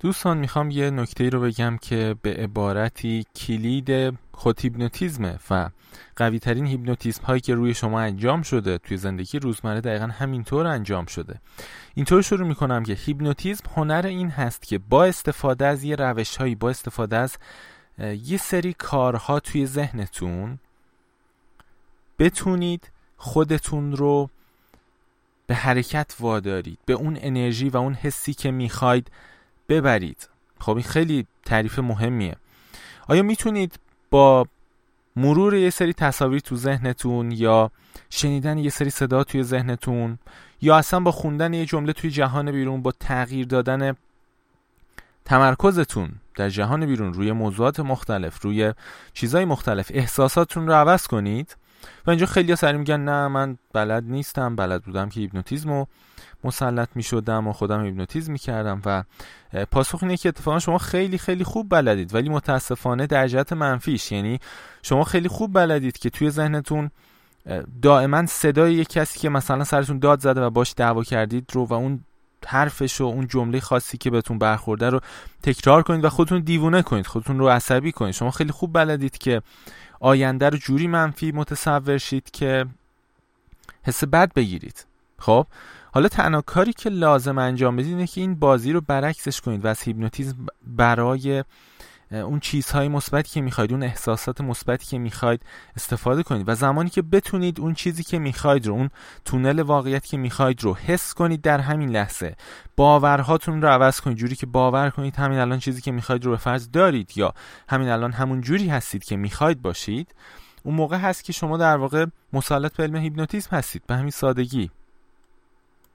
دوستان می‌خوام یه نکته رو بگم که به عبارتی کلید خود هیپنوتیزمه و قوی ترین هیپنوتیزم هایی که روی شما انجام شده توی زندگی روزمره دقیقا همینطور انجام شده. اینطور شروع می‌کنم که هیپنوتیزم هنر این هست که با استفاده از یه روش هایی با استفاده از یه سری کارها توی ذهنتون بتونید خودتون رو به حرکت وادارید به اون انرژی و اون حسی که می‌خواید ببرید. خب این خیلی تعریف مهمیه. آیا می‌تونید با مرور یه سری تصاویر تو ذهنتون یا شنیدن یه سری صدا توی ذهنتون یا اصلا با خوندن یه جمله توی جهان بیرون با تغییر دادن تمرکزتون در جهان بیرون روی موضوعات مختلف روی چیزهای مختلف احساساتتون رو عوض کنید؟ و اینجا خیلی سری میگن نه من بلد نیستم بلد بودم که هیپنوتیزم رو مسلط می شدم و خودم هیپنوتیزم می کردم و پاسخ اینه که اتفاقا شما خیلی خیلی خوب بلدید ولی متاسفانه در جهت منفیش. یعنی شما خیلی خوب بلدید که توی ذهنتون دائما صدای یک کسی که مثلا سرتون داد زده و باش دعوا کردید رو و اون حرفش و اون جمله خاصی که بهتون برخورده رو تکرار کنید و خودتون دیوونه کنید خودتون رو عصبی کنید. شما خیلی خوب بلدید که آینده رو جوری منفی متصور شید که حس بد بگیرید. خب حالا تنها کاری که لازم انجام بدید اینه که این بازی رو برعکسش کنید. و از هیپنوتیزم برای اون چیزهای مثبتی که می‌خواید اون احساسات مثبتی که می‌خواید استفاده کنید و زمانی که بتونید اون چیزی که می‌خواید رو اون تونل واقعیت که می‌خواید رو حس کنید در همین لحظه. باورهاتون رو عوض کنید. جوری که باور کنید همین الان چیزی که می‌خواید رو به فرض دارید یا همین الان همون جوری هستید که می‌خواید باشید اون موقع هست که شما در واقع مسلط به علم هیپنوتیزم هستید. به همین سادگی.